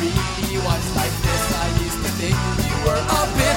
treat like this. I used to think you were a bitch.